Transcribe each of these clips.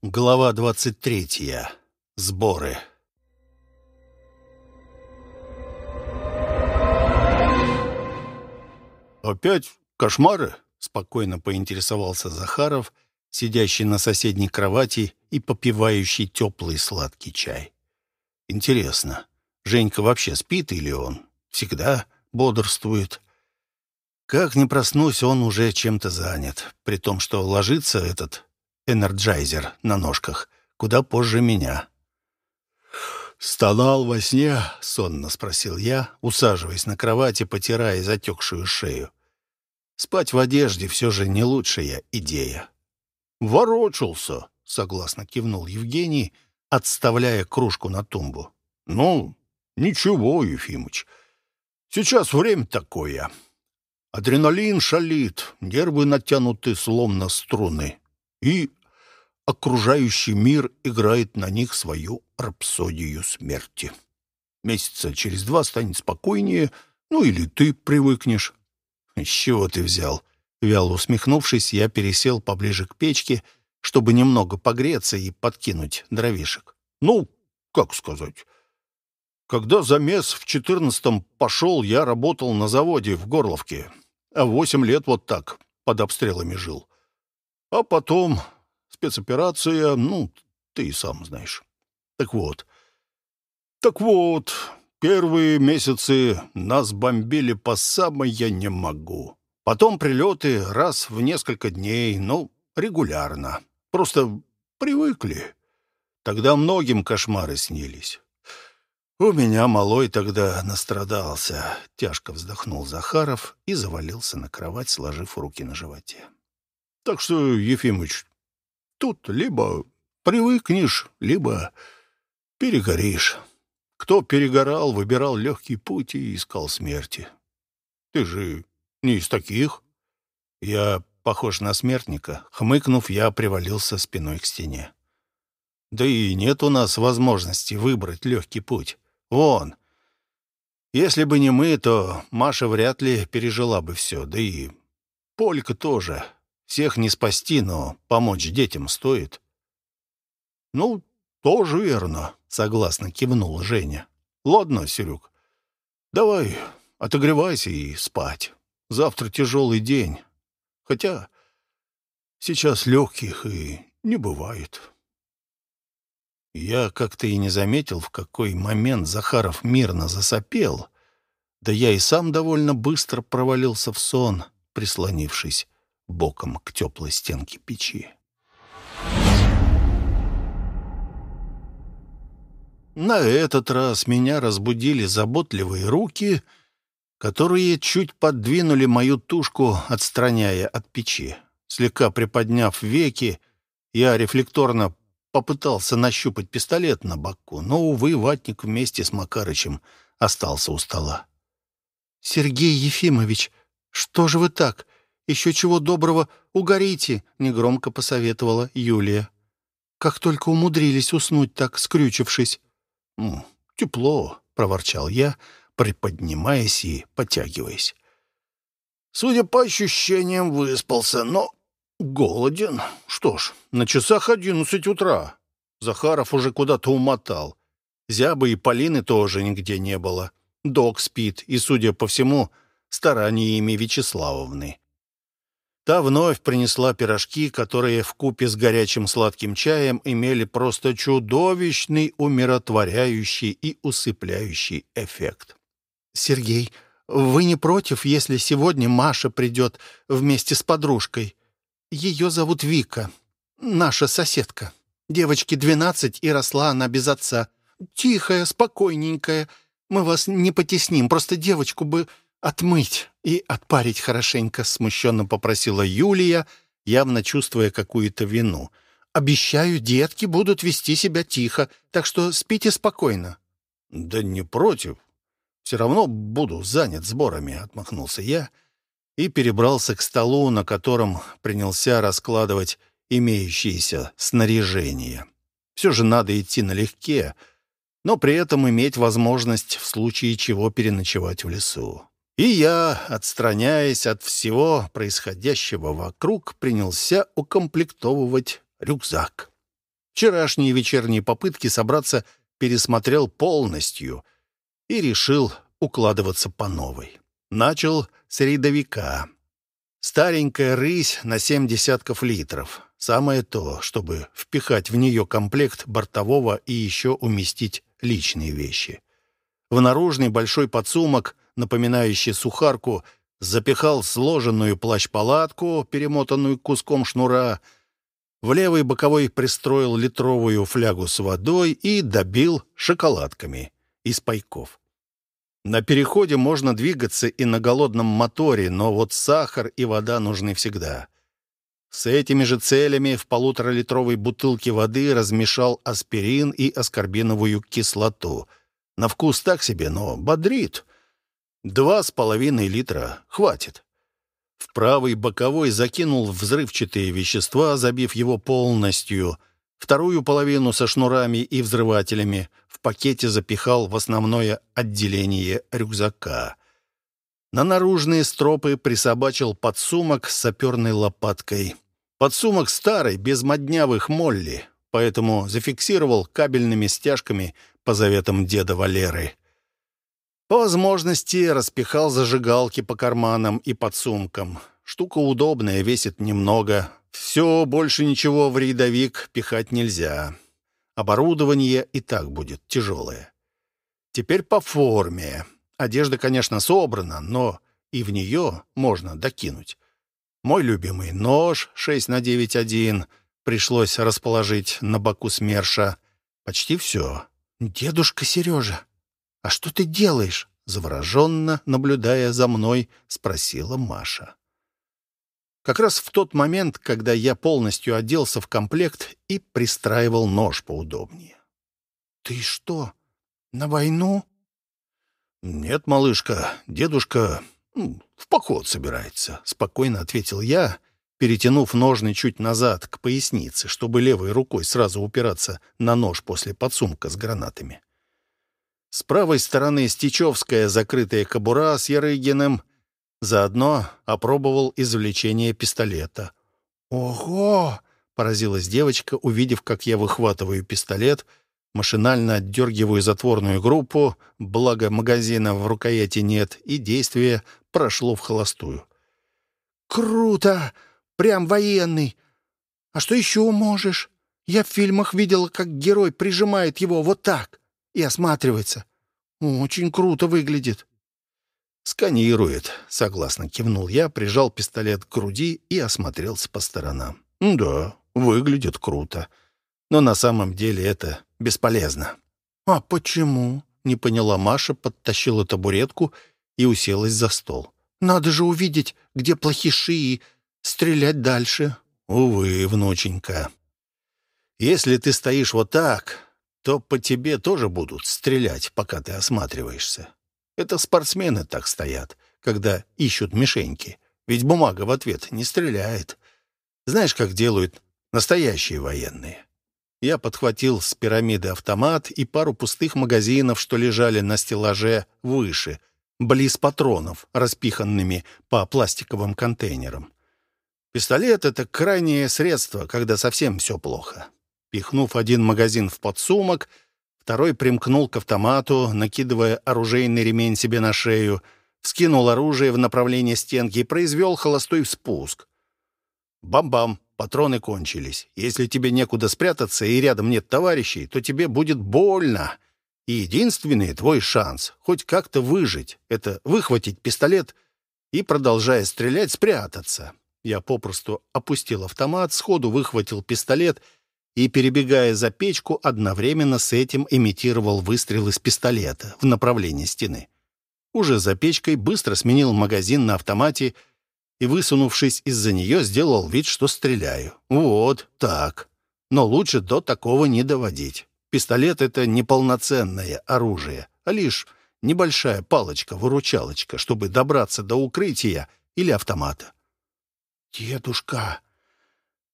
Глава 23. Сборы. «Опять кошмары?» — спокойно поинтересовался Захаров, сидящий на соседней кровати и попивающий теплый сладкий чай. «Интересно, Женька вообще спит или он всегда бодрствует?» Как не проснусь, он уже чем-то занят, при том, что ложится этот Energizer на ножках куда позже меня. «Стонал во сне?» — сонно спросил я, усаживаясь на кровати, потирая затекшую шею. Спать в одежде все же не лучшая идея. «Ворочался», — согласно кивнул Евгений, отставляя кружку на тумбу. «Ну, ничего, Ефимыч, сейчас время такое. Адреналин шалит, нервы натянуты, словно струны, и окружающий мир играет на них свою рапсодию смерти. Месяца через два станет спокойнее, ну или ты привыкнешь. «С чего ты взял?» Вяло усмехнувшись, я пересел поближе к печке, чтобы немного погреться и подкинуть дровишек. «Ну, как сказать?» Когда замес в четырнадцатом пошел, я работал на заводе в Горловке, а восемь лет вот так под обстрелами жил. А потом Спецоперация, ну, ты и сам знаешь. Так вот. Так вот, первые месяцы нас бомбили по самой я не могу. Потом прилеты раз в несколько дней, ну, регулярно. Просто привыкли. Тогда многим кошмары снились. У меня малой тогда настрадался. Тяжко вздохнул Захаров и завалился на кровать, сложив руки на животе. Так что, Ефимыч, Тут либо привыкнешь, либо перегоришь. Кто перегорал, выбирал легкий путь и искал смерти. Ты же не из таких. Я похож на смертника. Хмыкнув, я привалился спиной к стене. Да и нет у нас возможности выбрать легкий путь. Вон. Если бы не мы, то Маша вряд ли пережила бы все. Да и Полька тоже. Всех не спасти, но помочь детям стоит. Ну, тоже верно, согласно кивнул Женя. Ладно, Серег, давай отогревайся и спать. Завтра тяжелый день. Хотя сейчас легких и не бывает. Я как-то и не заметил, в какой момент Захаров мирно засопел. Да я и сам довольно быстро провалился в сон, прислонившись боком к теплой стенке печи. На этот раз меня разбудили заботливые руки, которые чуть подвинули мою тушку, отстраняя от печи. Слегка приподняв веки, я рефлекторно попытался нащупать пистолет на боку, но, увы, ватник вместе с Макарычем остался у стола. «Сергей Ефимович, что же вы так? Еще чего доброго, угорите», — негромко посоветовала Юлия. «Как только умудрились уснуть так, скрючившись». «Тепло», — проворчал я, приподнимаясь и потягиваясь. Судя по ощущениям, выспался, но голоден. Что ж, на часах одиннадцать утра. Захаров уже куда-то умотал. Зябы и Полины тоже нигде не было. Док спит, и, судя по всему, стараниями Вячеславовны. Та вновь принесла пирожки, которые в купе с горячим сладким чаем имели просто чудовищный умиротворяющий и усыпляющий эффект. «Сергей, вы не против, если сегодня Маша придет вместе с подружкой? Ее зовут Вика, наша соседка. Девочке двенадцать, и росла она без отца. Тихая, спокойненькая. Мы вас не потесним, просто девочку бы «Отмыть и отпарить хорошенько», — смущенно попросила Юлия, явно чувствуя какую-то вину. «Обещаю, детки будут вести себя тихо, так что спите спокойно». «Да не против. Все равно буду занят сборами», — отмахнулся я и перебрался к столу, на котором принялся раскладывать имеющееся снаряжение. Все же надо идти налегке, но при этом иметь возможность в случае чего переночевать в лесу. И я, отстраняясь от всего происходящего вокруг, принялся укомплектовывать рюкзак. Вчерашние вечерние попытки собраться пересмотрел полностью и решил укладываться по новой. Начал с рядовика. Старенькая рысь на семь десятков литров. Самое то, чтобы впихать в нее комплект бортового и еще уместить личные вещи. В наружный большой подсумок, напоминающий сухарку, запихал сложенную плащ-палатку, перемотанную куском шнура, в левый боковой пристроил литровую флягу с водой и добил шоколадками из пайков. На переходе можно двигаться и на голодном моторе, но вот сахар и вода нужны всегда. С этими же целями в полуторалитровой бутылке воды размешал аспирин и аскорбиновую кислоту. На вкус так себе, но бодрит. Два с половиной литра хватит. В правый боковой закинул взрывчатые вещества, забив его полностью. Вторую половину со шнурами и взрывателями в пакете запихал в основное отделение рюкзака. На наружные стропы присобачил подсумок с саперной лопаткой. Подсумок старый, без моднявых молли, поэтому зафиксировал кабельными стяжками по заветам деда Валеры. По возможности распихал зажигалки по карманам и подсумкам. Штука удобная, весит немного. Все, больше ничего в рядовик пихать нельзя. Оборудование и так будет тяжелое. Теперь по форме. Одежда, конечно, собрана, но и в нее можно докинуть. Мой любимый нож 6 на 9,1 пришлось расположить на боку СМЕРШа. Почти все. «Дедушка Сережа, а что ты делаешь?» Завороженно, наблюдая за мной, спросила Маша. Как раз в тот момент, когда я полностью оделся в комплект и пристраивал нож поудобнее. «Ты что, на войну?» «Нет, малышка, дедушка ну, в поход собирается», — спокойно ответил я, перетянув ножны чуть назад к пояснице, чтобы левой рукой сразу упираться на нож после подсумка с гранатами. С правой стороны Стечевская закрытая кобура с Ярыгиным. Заодно опробовал извлечение пистолета. «Ого!» — поразилась девочка, увидев, как я выхватываю пистолет — Машинально отдергиваю затворную группу, благо магазина в рукояти нет, и действие прошло в холостую. «Круто! Прям военный! А что еще можешь? Я в фильмах видела, как герой прижимает его вот так и осматривается. Очень круто выглядит». «Сканирует», — согласно кивнул я, прижал пистолет к груди и осмотрелся по сторонам. «Да, выглядит круто. Но на самом деле это бесполезно». «А почему?» — не поняла Маша, подтащила табуретку и уселась за стол. «Надо же увидеть, где плохиши и стрелять дальше». «Увы, внученька. Если ты стоишь вот так, то по тебе тоже будут стрелять, пока ты осматриваешься. Это спортсмены так стоят, когда ищут мишеньки. Ведь бумага в ответ не стреляет. Знаешь, как делают настоящие военные? Я подхватил с пирамиды автомат и пару пустых магазинов, что лежали на стеллаже выше, близ патронов, распиханными по пластиковым контейнерам. Пистолет — это крайнее средство, когда совсем все плохо. Пихнув один магазин в подсумок, второй примкнул к автомату, накидывая оружейный ремень себе на шею, вскинул оружие в направлении стенки и произвел холостой спуск. Бам-бам! Патроны кончились. Если тебе некуда спрятаться и рядом нет товарищей, то тебе будет больно. И единственный твой шанс хоть как-то выжить — это выхватить пистолет и, продолжая стрелять, спрятаться. Я попросту опустил автомат, сходу выхватил пистолет и, перебегая за печку, одновременно с этим имитировал выстрел из пистолета в направлении стены. Уже за печкой быстро сменил магазин на автомате — и, высунувшись из-за нее, сделал вид, что стреляю. Вот так. Но лучше до такого не доводить. Пистолет — это не полноценное оружие, а лишь небольшая палочка-выручалочка, чтобы добраться до укрытия или автомата. «Дедушка,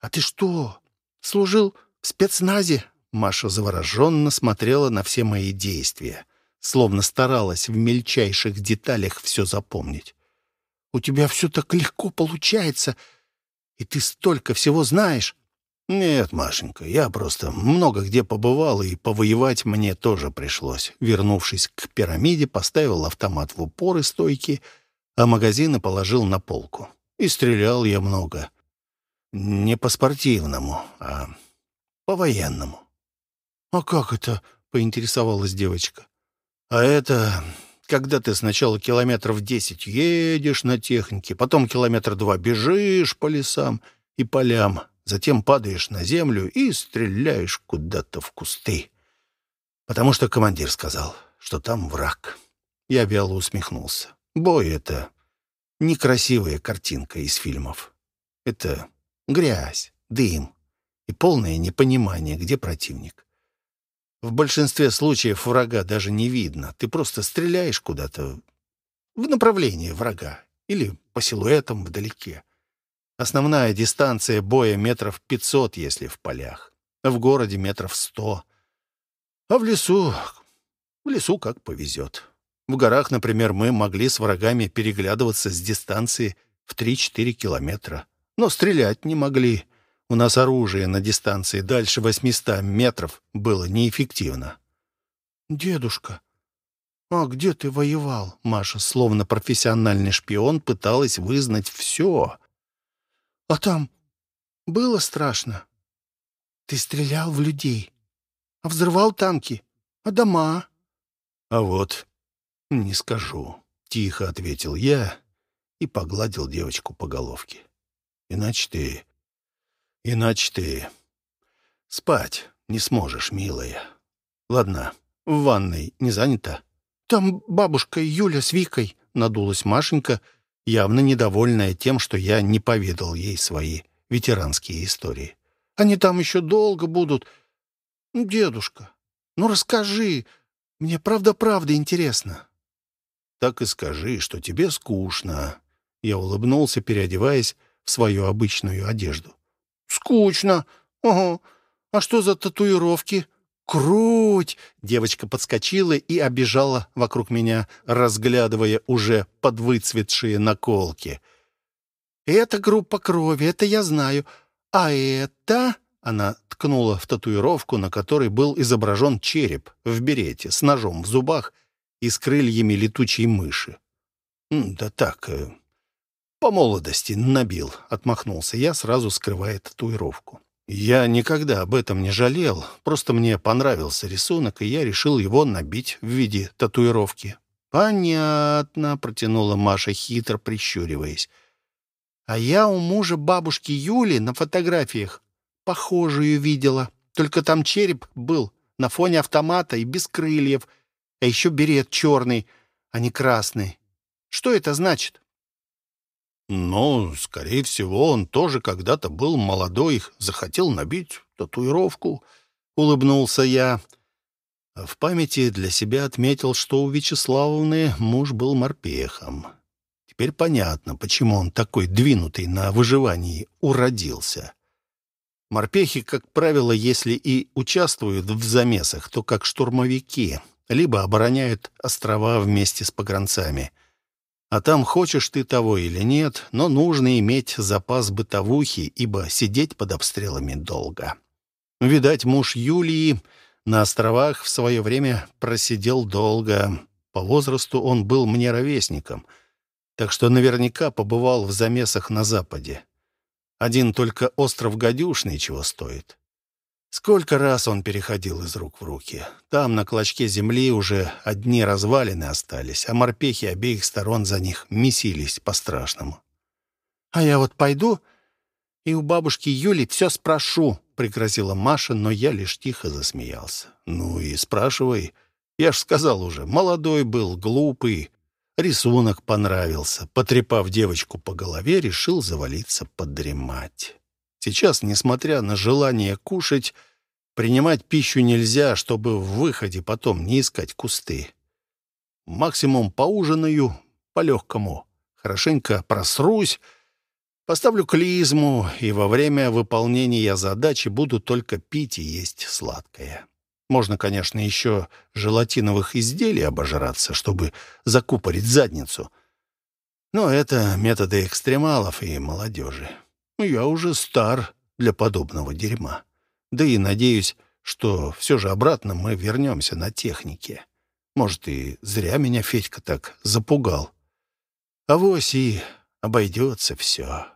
а ты что, служил в спецназе?» Маша завороженно смотрела на все мои действия, словно старалась в мельчайших деталях все запомнить. У тебя все так легко получается, и ты столько всего знаешь. «Нет, Машенька, я просто много где побывал, и повоевать мне тоже пришлось». Вернувшись к пирамиде, поставил автомат в упор и стойки, а магазины положил на полку. И стрелял я много. Не по-спортивному, а по-военному. «А как это?» — поинтересовалась девочка. «А это когда ты сначала километров десять едешь на технике, потом километр два бежишь по лесам и полям, затем падаешь на землю и стреляешь куда-то в кусты. Потому что командир сказал, что там враг. Я вяло усмехнулся. Бой — это некрасивая картинка из фильмов. Это грязь, дым и полное непонимание, где противник. В большинстве случаев врага даже не видно. Ты просто стреляешь куда-то в направлении врага или по силуэтам вдалеке. Основная дистанция боя метров пятьсот, если в полях. В городе метров сто. А в лесу... В лесу как повезет. В горах, например, мы могли с врагами переглядываться с дистанции в 3-4 километра. Но стрелять не могли. У нас оружие на дистанции дальше 800 метров было неэффективно. «Дедушка, а где ты воевал?» Маша, словно профессиональный шпион, пыталась вызнать все. «А там было страшно? Ты стрелял в людей, а взрывал танки, а дома?» «А вот не скажу», — тихо ответил я и погладил девочку по головке. «Иначе ты Иначе ты спать не сможешь, милая. Ладно, в ванной не занято? Там бабушка Юля с Викой, надулась Машенька, явно недовольная тем, что я не поведал ей свои ветеранские истории. Они там еще долго будут. Дедушка, ну расскажи, мне правда-правда интересно. Так и скажи, что тебе скучно. Я улыбнулся, переодеваясь в свою обычную одежду. «Скучно. Ого. А что за татуировки?» «Круть!» Девочка подскочила и обежала вокруг меня, разглядывая уже подвыцветшие наколки. «Это группа крови, это я знаю. А это...» Она ткнула в татуировку, на которой был изображен череп в берете с ножом в зубах и с крыльями летучей мыши. «Да так, э, «По молодости набил», — отмахнулся я, сразу скрывая татуировку. Я никогда об этом не жалел, просто мне понравился рисунок, и я решил его набить в виде татуировки. «Понятно», — протянула Маша, хитро прищуриваясь. «А я у мужа бабушки Юли на фотографиях похожую видела, только там череп был на фоне автомата и без крыльев, а еще берет черный, а не красный. Что это значит?» Но, скорее всего, он тоже когда-то был молодой, захотел набить татуировку. Улыбнулся я. В памяти для себя отметил, что у Вячеславовны муж был морпехом. Теперь понятно, почему он такой двинутый на выживании уродился. Морпехи, как правило, если и участвуют в замесах, то как штурмовики, либо обороняют острова вместе с погранцами — а там хочешь ты того или нет, но нужно иметь запас бытовухи, ибо сидеть под обстрелами долго. Видать, муж Юлии на островах в свое время просидел долго. По возрасту он был мне ровесником, так что наверняка побывал в замесах на Западе. Один только остров Гадюшный чего стоит. Сколько раз он переходил из рук в руки. Там, на клочке земли, уже одни развалины остались, а морпехи обеих сторон за них месились по-страшному. «А я вот пойду и у бабушки Юли все спрошу», — пригрозила Маша, но я лишь тихо засмеялся. «Ну и спрашивай. Я ж сказал уже, молодой был, глупый. Рисунок понравился. Потрепав девочку по голове, решил завалиться подремать». Сейчас, несмотря на желание кушать, принимать пищу нельзя, чтобы в выходе потом не искать кусты. Максимум поужинаю по-легкому. Хорошенько просрусь, поставлю клизму, и во время выполнения задачи буду только пить и есть сладкое. Можно, конечно, еще желатиновых изделий обожраться, чтобы закупорить задницу. Но это методы экстремалов и молодежи. Я уже стар для подобного дерьма. Да и надеюсь, что все же обратно мы вернемся на технике. Может, и зря меня Федька так запугал. Авось и обойдется все.